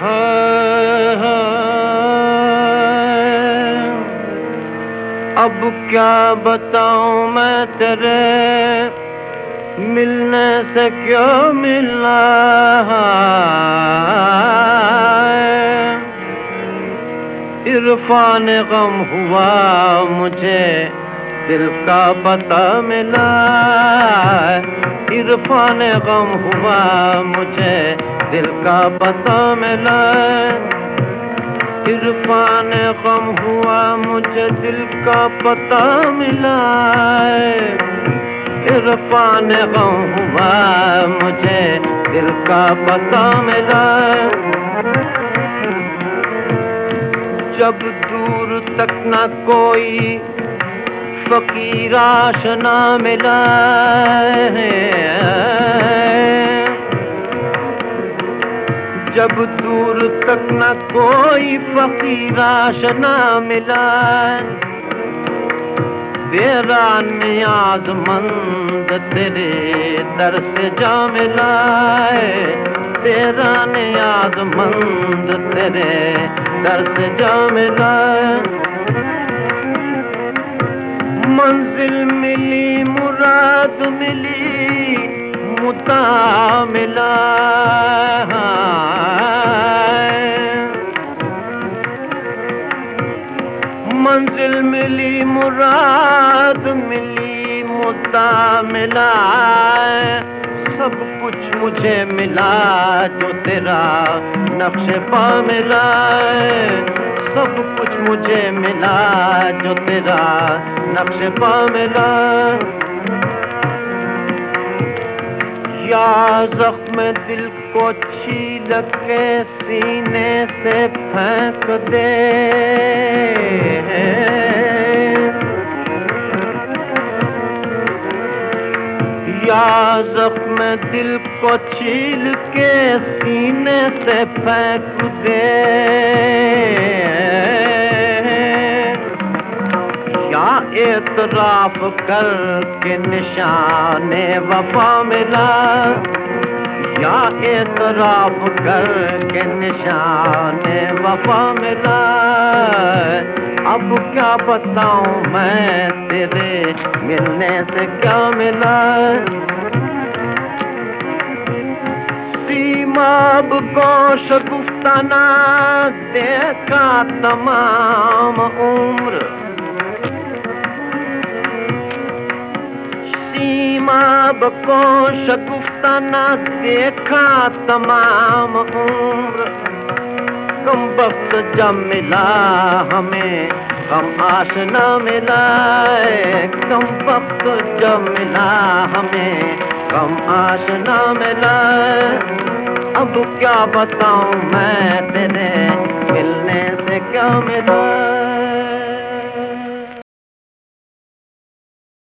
अब क्या बताऊँ मैं तेरे? मिलने से क्यों मिलना इरफान गम हुआ मुझे, दिल का पता मिला इरफान गम हुआ मुझे, दिल का पता मिला। इरफान गम हुआ मुझे, दिल का पता मिला। इरफान गम हुआ मुझे, दिल का पता मिला। जब दूर तक न कोई फकीराश न मिला है। जब दूर तक न कोई फकीराश न मिला तेरा नियाज मंद तेरे दर से जा मिला तेरा नियाज मंद तेरे दर से जा मिला मंजिल मिली मुराद मिली मुता मिला मंजिल मिली मुराद मिली मुद्दा मिला सब कुछ मुझे मिला जो तेरा नक्श पा मिला सब कुछ मुझे मिला जो तेरा नक्श पा मिला या जख्म दिल को छील के सीने से फेंक दे। या जख्म दिल को छील के सीने से फेंक दे। या एतराफ कर के निशाने वफा मिला। या एतराफ कर के निशाने वफा मिला। अब क्या बताऊँ मैं तेरे मिलने से क्या मिला? सीमाब को शगुफ्ताना देखा तमाम उम्र। सीमाब को शगुफ्ताना देखा तमाम उम्र। कम वक्त जब मिला हमें कम आश न मिला कम वक्त जब मिला हमें कम आश न मिला अब क्या बताऊँ मैं तेरे, मिलने से क्या मिला